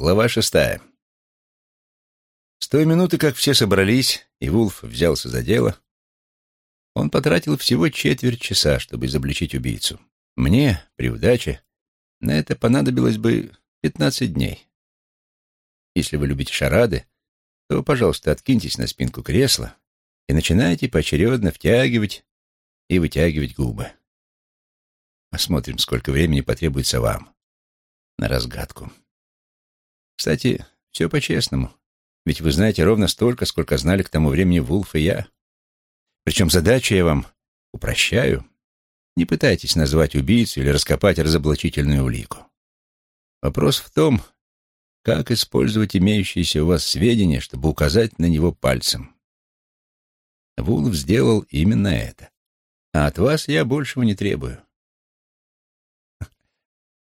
Глава шестая. С той минуты, как все собрались, и Вулф взялся за дело, он потратил всего четверть часа, чтобы изобличить убийцу. Мне, при удаче, на это понадобилось бы пятнадцать дней. Если вы любите шарады, то, пожалуйста, откиньтесь на спинку кресла и начинайте поочередно втягивать и вытягивать губы. Посмотрим, сколько времени потребуется вам на разгадку. Кстати, все по-честному. Ведь вы знаете ровно столько, сколько знали к тому времени Вулф и я. Причем задачу я вам упрощаю. Не пытайтесь назвать убийцу или раскопать разоблачительную улику. Вопрос в том, как использовать имеющиеся у вас сведения, чтобы указать на него пальцем. Вулф сделал именно это. А от вас я большего не требую.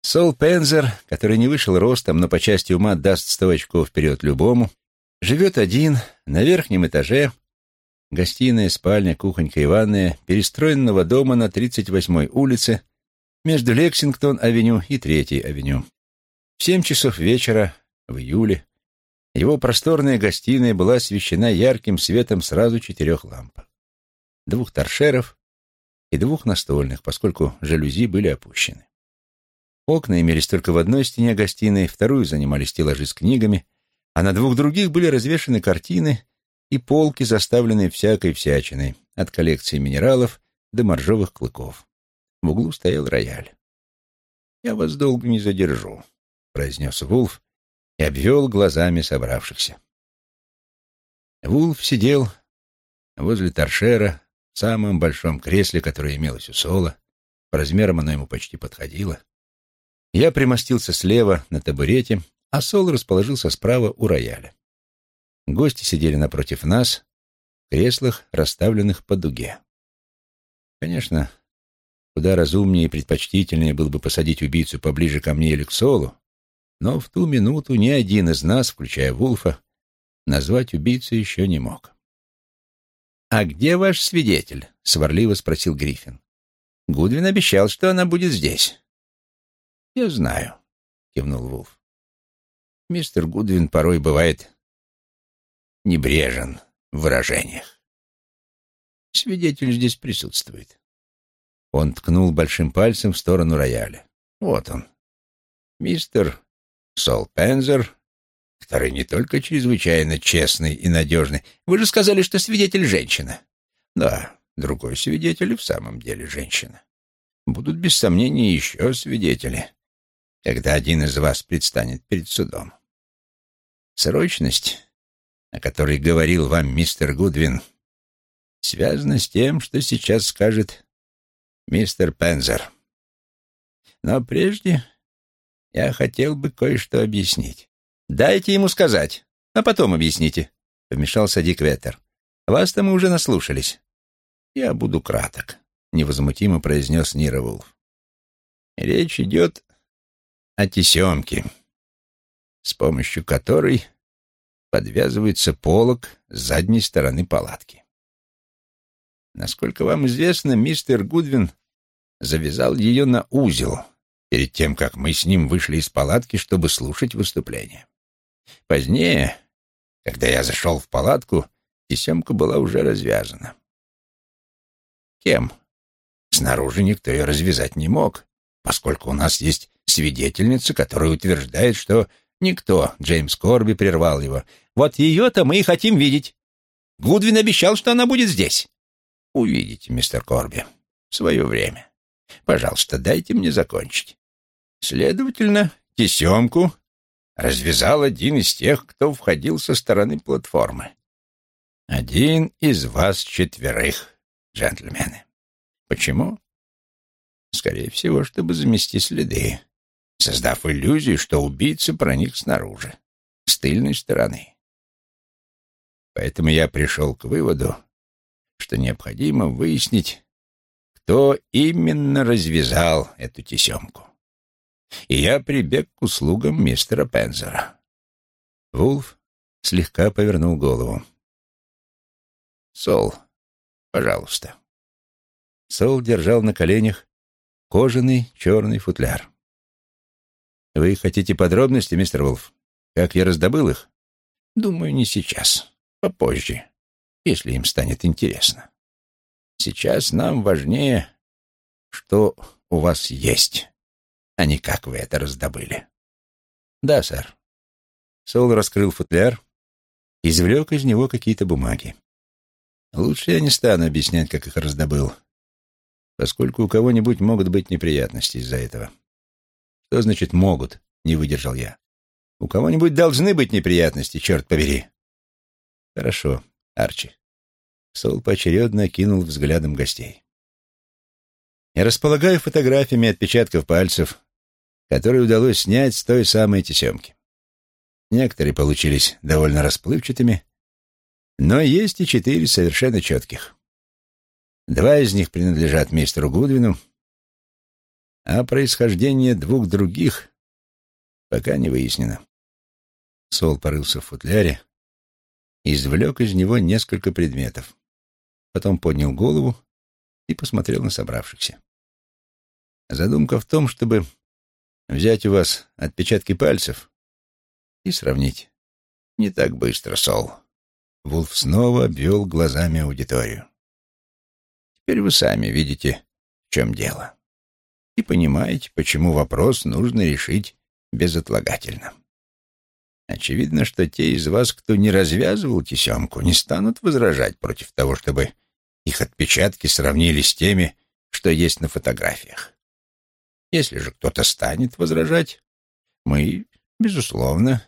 Сол Пензер, который не вышел ростом, но по части ума даст сто очков вперед любому, живет один на верхнем этаже, гостиная, спальня, кухонька и ванная, перестроенного дома на 38-й улице между Лексингтон-авеню и Третьей авеню. В семь часов вечера, в июле, его просторная гостиная была освещена ярким светом сразу четырех ламп. Двух торшеров и двух настольных, поскольку жалюзи были опущены. Окна имелись только в одной стене гостиной, вторую занимали стеллажи с книгами, а на двух других были развешаны картины и полки, заставленные всякой всячиной, от коллекции минералов до моржовых клыков. В углу стоял рояль. «Я вас долго не задержу», — произнес Вулф и обвел глазами собравшихся. Вулф сидел возле торшера в самом большом кресле, которое имелось у Сола. По размерам оно ему почти подходило. Я примостился слева на табурете, а Сол расположился справа у рояля. Гости сидели напротив нас, в креслах, расставленных по дуге. Конечно, куда разумнее и предпочтительнее было бы посадить убийцу поближе ко мне или к Солу, но в ту минуту ни один из нас, включая Вулфа, назвать убийцу еще не мог. «А где ваш свидетель?» — сварливо спросил Гриффин. «Гудвин обещал, что она будет здесь». «Я знаю», — кивнул Вулф. «Мистер Гудвин порой бывает небрежен в выражениях. Свидетель здесь присутствует». Он ткнул большим пальцем в сторону рояля. «Вот он. Мистер Сол Пензер, который не только чрезвычайно честный и надежный. Вы же сказали, что свидетель женщина». «Да, другой свидетель и в самом деле женщина. Будут без сомнения еще свидетели когда один из вас предстанет перед судом. Срочность, о которой говорил вам мистер Гудвин, связана с тем, что сейчас скажет мистер Пензер. Но прежде я хотел бы кое-что объяснить. Дайте ему сказать, а потом объясните, — вмешался Дик Веттер. Вас-то мы уже наслушались. Я буду краток, — невозмутимо произнес Нира Вулф. Речь идет о тесемке, с помощью которой подвязывается полог с задней стороны палатки. Насколько вам известно, мистер Гудвин завязал ее на узел перед тем, как мы с ним вышли из палатки, чтобы слушать выступление. Позднее, когда я зашел в палатку, тесемка была уже развязана. Кем? Снаружи никто ее развязать не мог, поскольку у нас есть свидетельница, которая утверждает, что никто, Джеймс Корби, прервал его. Вот ее-то мы и хотим видеть. Гудвин обещал, что она будет здесь. Увидите, мистер Корби, в свое время. Пожалуйста, дайте мне закончить. Следовательно, тесемку развязал один из тех, кто входил со стороны платформы. Один из вас четверых, джентльмены. Почему? Скорее всего, чтобы замести следы создав иллюзию, что убийца проник снаружи, с тыльной стороны. Поэтому я пришел к выводу, что необходимо выяснить, кто именно развязал эту тесемку. И я прибег к услугам мистера Пензера. Вулф слегка повернул голову. «Сол, пожалуйста». Сол держал на коленях кожаный черный футляр. «Вы хотите подробности, мистер Волф?» Как я раздобыл их? Думаю, не сейчас. Попозже, если им станет интересно. Сейчас нам важнее, что у вас есть, а не как вы это раздобыли. Да, сэр. Сол раскрыл футляр, извлек из него какие-то бумаги. Лучше я не стану объяснять, как их раздобыл, поскольку у кого-нибудь могут быть неприятности из-за этого. Что значит «могут»? — не выдержал я. У кого-нибудь должны быть неприятности, черт побери. Хорошо, Арчи. Сол поочередно кинул взглядом гостей. Я располагаю фотографиями отпечатков пальцев, которые удалось снять с той самой тесемки. Некоторые получились довольно расплывчатыми, но есть и четыре совершенно четких. Два из них принадлежат мистеру Гудвину, а происхождение двух других пока не выяснено. Сол порылся в футляре и извлек из него несколько предметов. Потом поднял голову и посмотрел на собравшихся. Задумка в том, чтобы взять у вас отпечатки пальцев и сравнить. Не так быстро, Сол. Вулф снова обвел глазами аудиторию. Теперь вы сами видите, в чем дело. И понимаете, почему вопрос нужно решить безотлагательно. Очевидно, что те из вас, кто не развязывал тесемку, не станут возражать против того, чтобы их отпечатки сравнили с теми, что есть на фотографиях. Если же кто-то станет возражать, мы, безусловно,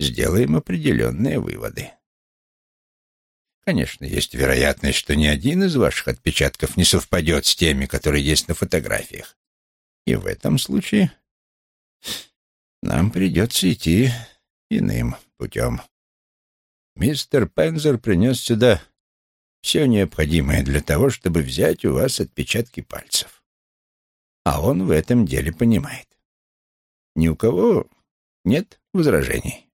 сделаем определенные выводы. Конечно, есть вероятность, что ни один из ваших отпечатков не совпадет с теми, которые есть на фотографиях. И в этом случае нам придется идти иным путем. Мистер Пензер принес сюда все необходимое для того, чтобы взять у вас отпечатки пальцев. А он в этом деле понимает. Ни у кого нет возражений.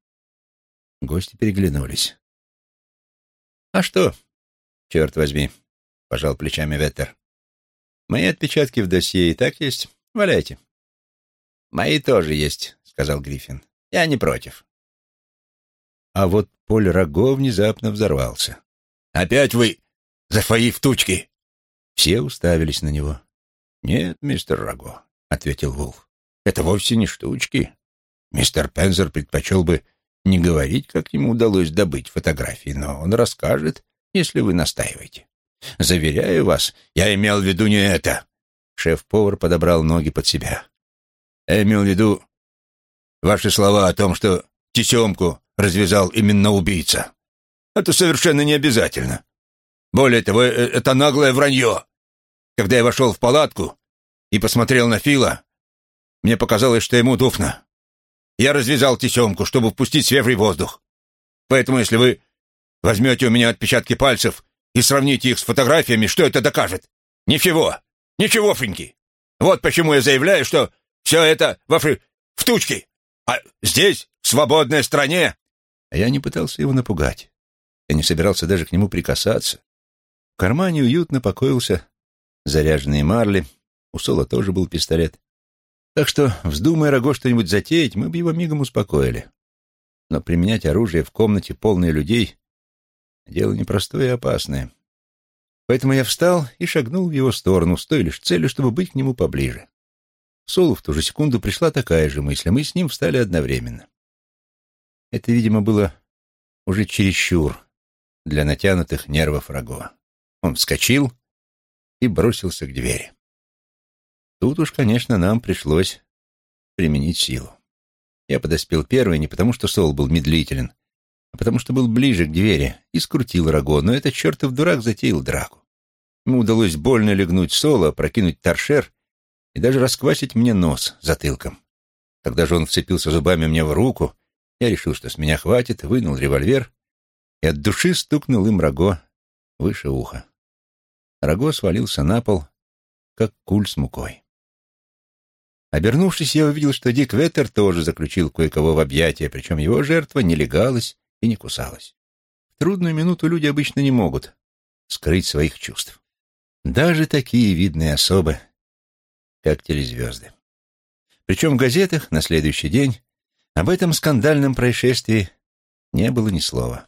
Гости переглянулись. «А что? Черт возьми!» — пожал плечами Веттер. «Мои отпечатки в досье и так есть. Валяйте». «Мои тоже есть», — сказал Гриффин. «Я не против». А вот Поль Раго внезапно взорвался. «Опять вы за свои втучки!» Все уставились на него. «Нет, мистер Раго», — ответил Вулф. «Это вовсе не штучки. Мистер Пензер предпочел бы не говорить, как ему удалось добыть фотографии, но он расскажет, если вы настаиваете. Заверяю вас, я имел в виду не это». Шеф-повар подобрал ноги под себя. «Я имел в виду ваши слова о том, что тесемку развязал именно убийца. Это совершенно не обязательно. Более того, э, это наглое вранье. Когда я вошел в палатку и посмотрел на Фила, мне показалось, что ему дufно. Я развязал тесемку, чтобы впустить свежий воздух. Поэтому, если вы возьмете у меня отпечатки пальцев и сравните их с фотографиями, что это докажет? Ничего. Ничего, Финки. Вот почему я заявляю, что все это ваши втучки. А здесь, в свободной стране, а я не пытался его напугать. Я не собирался даже к нему прикасаться. В кармане уютно покоился заряженный марли, у Сола тоже был пистолет. Так что, вздумая Раго что-нибудь затеять, мы бы его мигом успокоили. Но применять оружие в комнате, полной людей, дело непростое и опасное. Поэтому я встал и шагнул в его сторону, с той лишь целью, чтобы быть к нему поближе. Солу в ту же секунду пришла такая же мысль, а мы с ним встали одновременно. Это, видимо, было уже чересчур для натянутых нервов Раго. Он вскочил и бросился к двери. Тут уж, конечно, нам пришлось применить силу. Я подоспел первый не потому, что Сол был медлителен, потому что был ближе к двери и скрутил Раго, но этот чертов дурак затеял драку. Ему удалось больно легнуть Сола, прокинуть торшер и даже расквасить мне нос затылком. Когда же он вцепился зубами мне в руку, я решил, что с меня хватит, вынул револьвер и от души стукнул им Раго выше уха. Раго свалился на пол, как куль с мукой. Обернувшись, я увидел, что Дик Веттер тоже заключил кое-кого в объятия, причем его жертва не легалась и не кусалась. В трудную минуту люди обычно не могут скрыть своих чувств. Даже такие видные особы, как телезвезды. Причем в газетах на следующий день Об этом скандальном происшествии не было ни слова.